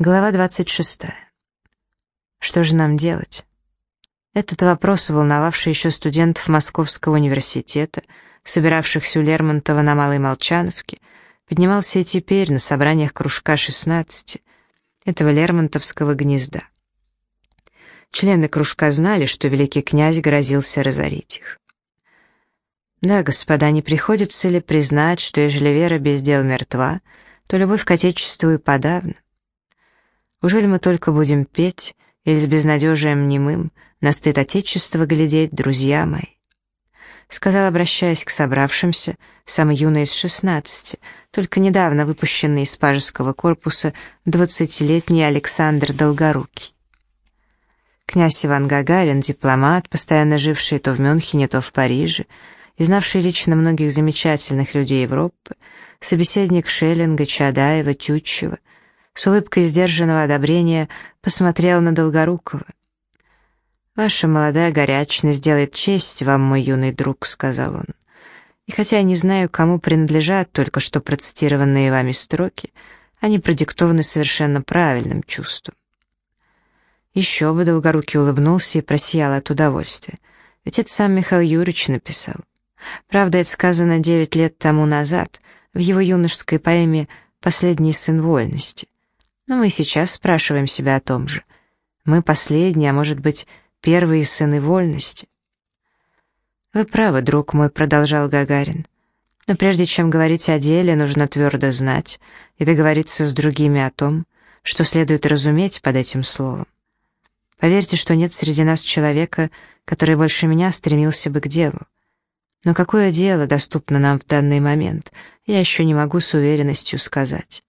Глава 26. Что же нам делать? Этот вопрос, волновавший еще студентов Московского университета, собиравшихся у Лермонтова на Малой Молчановке, поднимался и теперь на собраниях кружка 16, этого Лермонтовского гнезда. Члены кружка знали, что великий князь грозился разорить их. Да, господа, не приходится ли признать, что ежели вера без дел мертва, то любовь к Отечеству и подавно? Ужели мы только будем петь или с безнадежием немым на стыд Отечества глядеть, друзья мои? Сказал, обращаясь к собравшимся, самый юный из шестнадцати, только недавно выпущенный из пажеского корпуса двадцатилетний Александр Долгорукий. Князь Иван Гагарин, дипломат, постоянно живший то в Мюнхене, то в Париже, и знавший лично многих замечательных людей Европы, собеседник Шеллинга, Чадаева, Тютчева, с улыбкой сдержанного одобрения посмотрел на Долгорукова. «Ваша молодая горячность сделает честь вам, мой юный друг», — сказал он. «И хотя я не знаю, кому принадлежат только что процитированные вами строки, они продиктованы совершенно правильным чувством». Еще бы Долгорукий улыбнулся и просиял от удовольствия. Ведь это сам Михаил Юрьевич написал. Правда, это сказано девять лет тому назад, в его юношеской поэме «Последний сын вольности». Но мы сейчас спрашиваем себя о том же. Мы последние, а может быть, первые сыны вольности. «Вы правы, друг мой», — продолжал Гагарин. «Но прежде чем говорить о деле, нужно твердо знать и договориться с другими о том, что следует разуметь под этим словом. Поверьте, что нет среди нас человека, который больше меня стремился бы к делу. Но какое дело доступно нам в данный момент, я еще не могу с уверенностью сказать.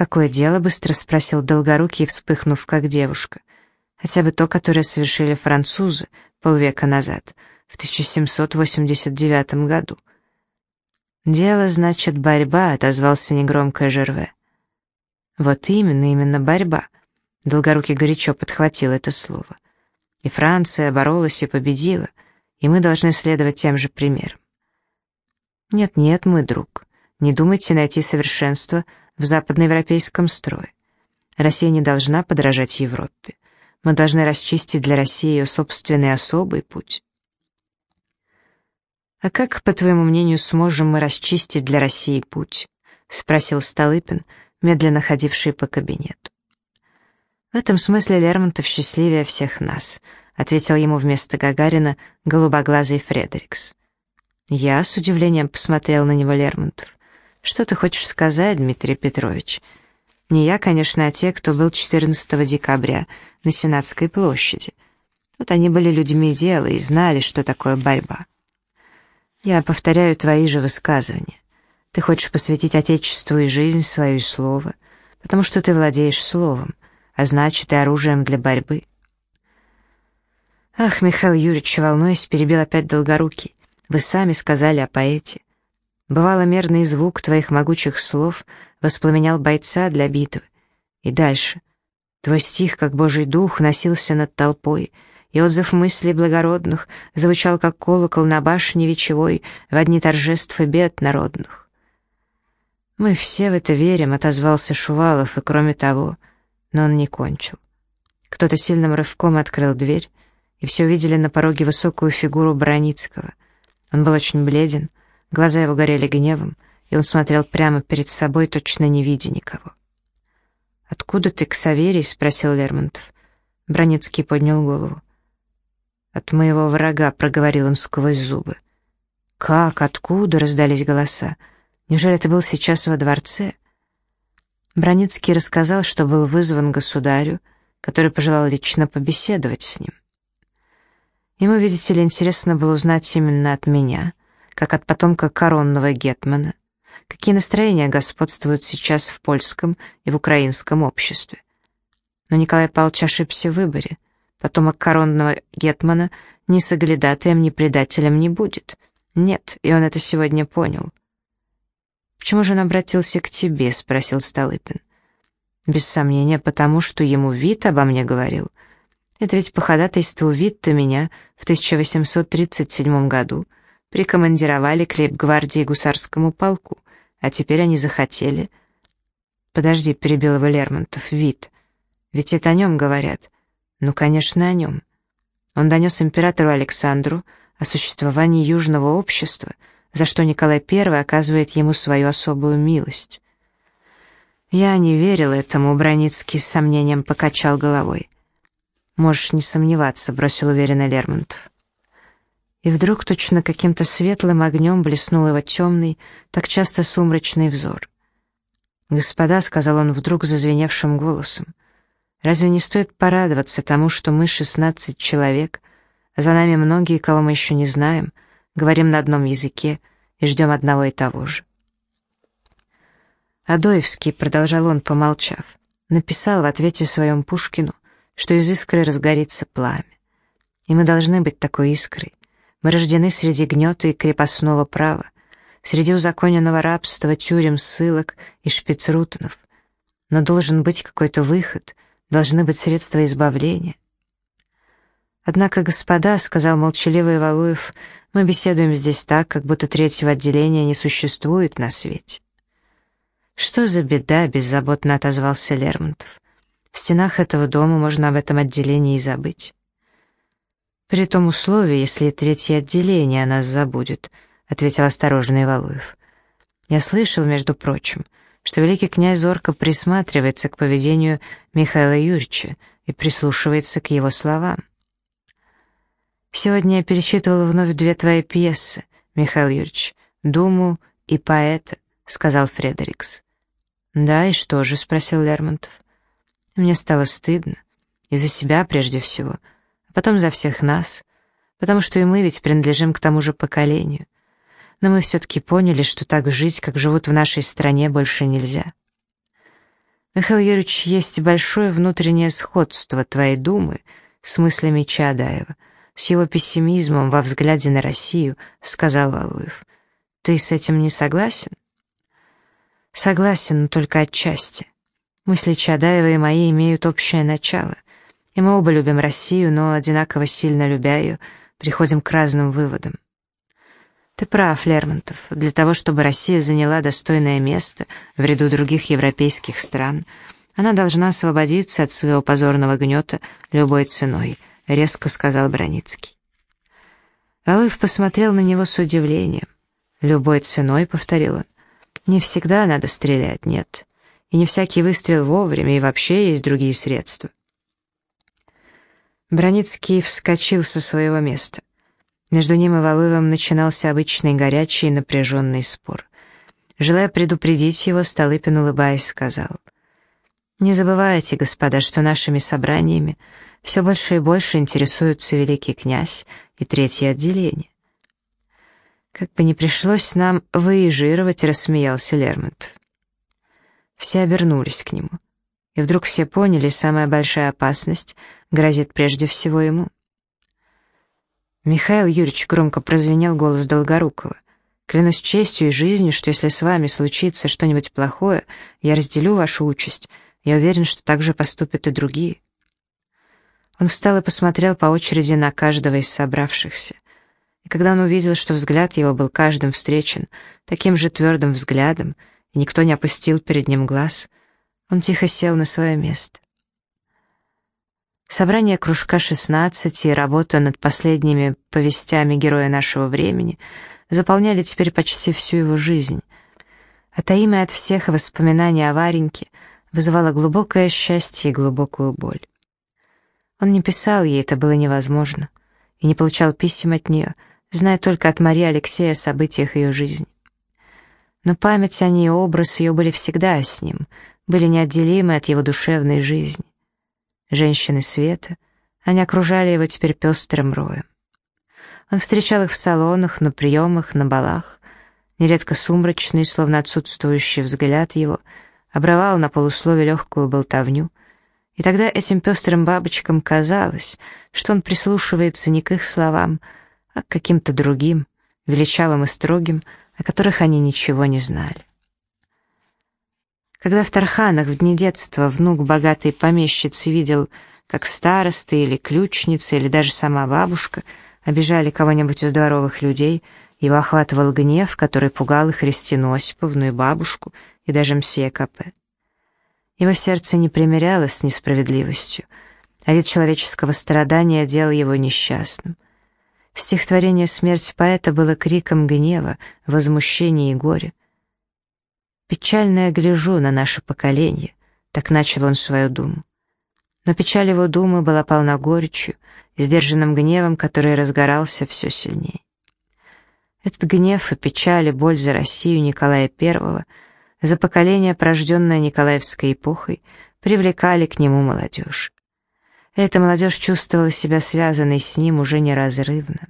«Какое дело?» — быстро спросил Долгорукий, вспыхнув как девушка. «Хотя бы то, которое совершили французы полвека назад, в 1789 году». «Дело, значит, борьба», — отозвался негромко Жерве. «Вот именно, именно борьба», — Долгорукий горячо подхватил это слово. «И Франция боролась и победила, и мы должны следовать тем же примерам». «Нет-нет, мой друг, не думайте найти совершенство в западноевропейском строе. Россия не должна подражать Европе. Мы должны расчистить для России ее собственный особый путь. «А как, по твоему мнению, сможем мы расчистить для России путь?» — спросил Столыпин, медленно ходивший по кабинету. «В этом смысле Лермонтов счастливее всех нас», — ответил ему вместо Гагарина голубоглазый Фредерикс. Я с удивлением посмотрел на него Лермонтов. Что ты хочешь сказать, Дмитрий Петрович? Не я, конечно, а те, кто был 14 декабря на Сенатской площади. Вот они были людьми дела и знали, что такое борьба. Я повторяю твои же высказывания. Ты хочешь посвятить Отечеству и жизнь свою слово, потому что ты владеешь словом, а значит и оружием для борьбы. Ах, Михаил Юрьевич, волнуясь, перебил опять Долгорукий. Вы сами сказали о поэте. Бывало, мерный звук твоих могучих слов воспламенял бойца для битвы. И дальше. Твой стих, как Божий дух, носился над толпой, и отзыв мыслей благородных звучал, как колокол на башне вечевой в одни торжеств и бед народных. «Мы все в это верим», — отозвался Шувалов, и кроме того, но он не кончил. Кто-то сильным рывком открыл дверь, и все увидели на пороге высокую фигуру Броницкого. Он был очень бледен, Глаза его горели гневом, и он смотрел прямо перед собой, точно не видя никого. «Откуда ты, Ксаверий?» — спросил Лермонтов. Броницкий поднял голову. «От моего врага», — проговорил он сквозь зубы. «Как? Откуда?» — раздались голоса. «Неужели ты был сейчас во дворце?» Броницкий рассказал, что был вызван государю, который пожелал лично побеседовать с ним. Ему, видите ли, интересно было узнать именно от меня, как от потомка коронного гетмана, какие настроения господствуют сейчас в польском и в украинском обществе. Но Николай Павлович ошибся в выборе. Потомок коронного гетмана ни соглядатаем, ни предателем не будет. Нет, и он это сегодня понял. «Почему же он обратился к тебе?» — спросил Столыпин. «Без сомнения, потому что ему вид обо мне говорил. Это ведь по ходатайству Витта меня в 1837 году — прикомандировали к лейб-гвардии гусарскому полку, а теперь они захотели. «Подожди», — перебил его Лермонтов, — «вид. Ведь это о нем говорят». «Ну, конечно, о нем». Он донес императору Александру о существовании Южного общества, за что Николай I оказывает ему свою особую милость. «Я не верил этому», — Броницкий с сомнением покачал головой. «Можешь не сомневаться», — бросил уверенно Лермонтов. И вдруг точно каким-то светлым огнем блеснул его темный, так часто сумрачный взор. «Господа», — сказал он вдруг зазвеневшим голосом, — «разве не стоит порадоваться тому, что мы шестнадцать человек, а за нами многие, кого мы еще не знаем, говорим на одном языке и ждем одного и того же?» Адоевский, продолжал он, помолчав, написал в ответе своем Пушкину, что из искры разгорится пламя. И мы должны быть такой искрой. Мы рождены среди гнета и крепостного права, среди узаконенного рабства, тюрем, ссылок и шпицрутенов. Но должен быть какой-то выход, должны быть средства избавления. «Однако, господа», — сказал молчаливый Валуев, — «мы беседуем здесь так, как будто третьего отделения не существует на свете». «Что за беда?» — беззаботно отозвался Лермонтов. «В стенах этого дома можно об этом отделении и забыть». «При том условии, если третье отделение нас забудет», — ответил осторожный Валуев. «Я слышал, между прочим, что великий князь зорко присматривается к поведению Михаила Юрьевича и прислушивается к его словам. Сегодня я перечитывал вновь две твои пьесы, Михаил Юрьевич, «Думу» и «Поэта», — сказал Фредерикс. «Да, и что же?» — спросил Лермонтов. «Мне стало стыдно. И за себя прежде всего, а потом за всех нас, потому что и мы ведь принадлежим к тому же поколению. Но мы все-таки поняли, что так жить, как живут в нашей стране, больше нельзя. Михаил Юрьевич, есть большое внутреннее сходство твоей думы с мыслями Чадаева, с его пессимизмом во взгляде на Россию, сказал Валуев. Ты с этим не согласен? Согласен, но только отчасти. Мысли Чадаева и мои имеют общее начало, и мы оба любим Россию, но одинаково сильно любя ее, приходим к разным выводам. Ты прав, Лермонтов. Для того, чтобы Россия заняла достойное место в ряду других европейских стран, она должна освободиться от своего позорного гнета любой ценой, резко сказал Броницкий. Алуев посмотрел на него с удивлением. «Любой ценой», — повторил он. «Не всегда надо стрелять, нет. И не всякий выстрел вовремя, и вообще есть другие средства». Броницкий вскочил со своего места. Между ним и Валуевым начинался обычный горячий напряженный спор. Желая предупредить его, Столыпин, улыбаясь, сказал, «Не забывайте, господа, что нашими собраниями все больше и больше интересуются великий князь и третье отделение. «Как бы не пришлось нам выезжировать», — рассмеялся Лермонтов. Все обернулись к нему. И вдруг все поняли, самая большая опасность грозит прежде всего ему. Михаил Юрьевич громко прозвенел голос Долгорукова. «Клянусь честью и жизнью, что если с вами случится что-нибудь плохое, я разделю вашу участь. Я уверен, что так же поступят и другие». Он встал и посмотрел по очереди на каждого из собравшихся. И когда он увидел, что взгляд его был каждым встречен таким же твердым взглядом, и никто не опустил перед ним глаз, он тихо сел на свое место. Собрание кружка 16 и работа над последними повестями героя нашего времени заполняли теперь почти всю его жизнь. А таимое от всех воспоминания о Вареньке вызывало глубокое счастье и глубокую боль. Он не писал ей, это было невозможно, и не получал писем от нее — зная только от Марии Алексея о событиях ее жизни. Но память о ней и образ ее были всегда с ним, были неотделимы от его душевной жизни. Женщины света, они окружали его теперь пестрым роем. Он встречал их в салонах, на приемах, на балах, нередко сумрачный, словно отсутствующий взгляд его, обрывал на полуслове легкую болтовню, и тогда этим пестрым бабочкам казалось, что он прислушивается не к их словам, а к каким-то другим, величавым и строгим, о которых они ничего не знали. Когда в Тарханах в дни детства внук богатой помещицы видел, как старосты или ключницы, или даже сама бабушка обижали кого-нибудь из дворовых людей, его охватывал гнев, который пугал и Христину Осиповну, и бабушку, и даже мсье Капе. Его сердце не примирялось с несправедливостью, а вид человеческого страдания делал его несчастным. Стихотворение «Смерть поэта» было криком гнева, возмущения и горя. «Печально я гляжу на наше поколение», — так начал он свою думу. Но печаль его думы была полна горечью, сдержанным гневом, который разгорался все сильнее. Этот гнев и печаль и боль за Россию Николая I, за поколение, порожденное Николаевской эпохой, привлекали к нему молодежь. Эта молодежь чувствовала себя связанной с ним уже неразрывно.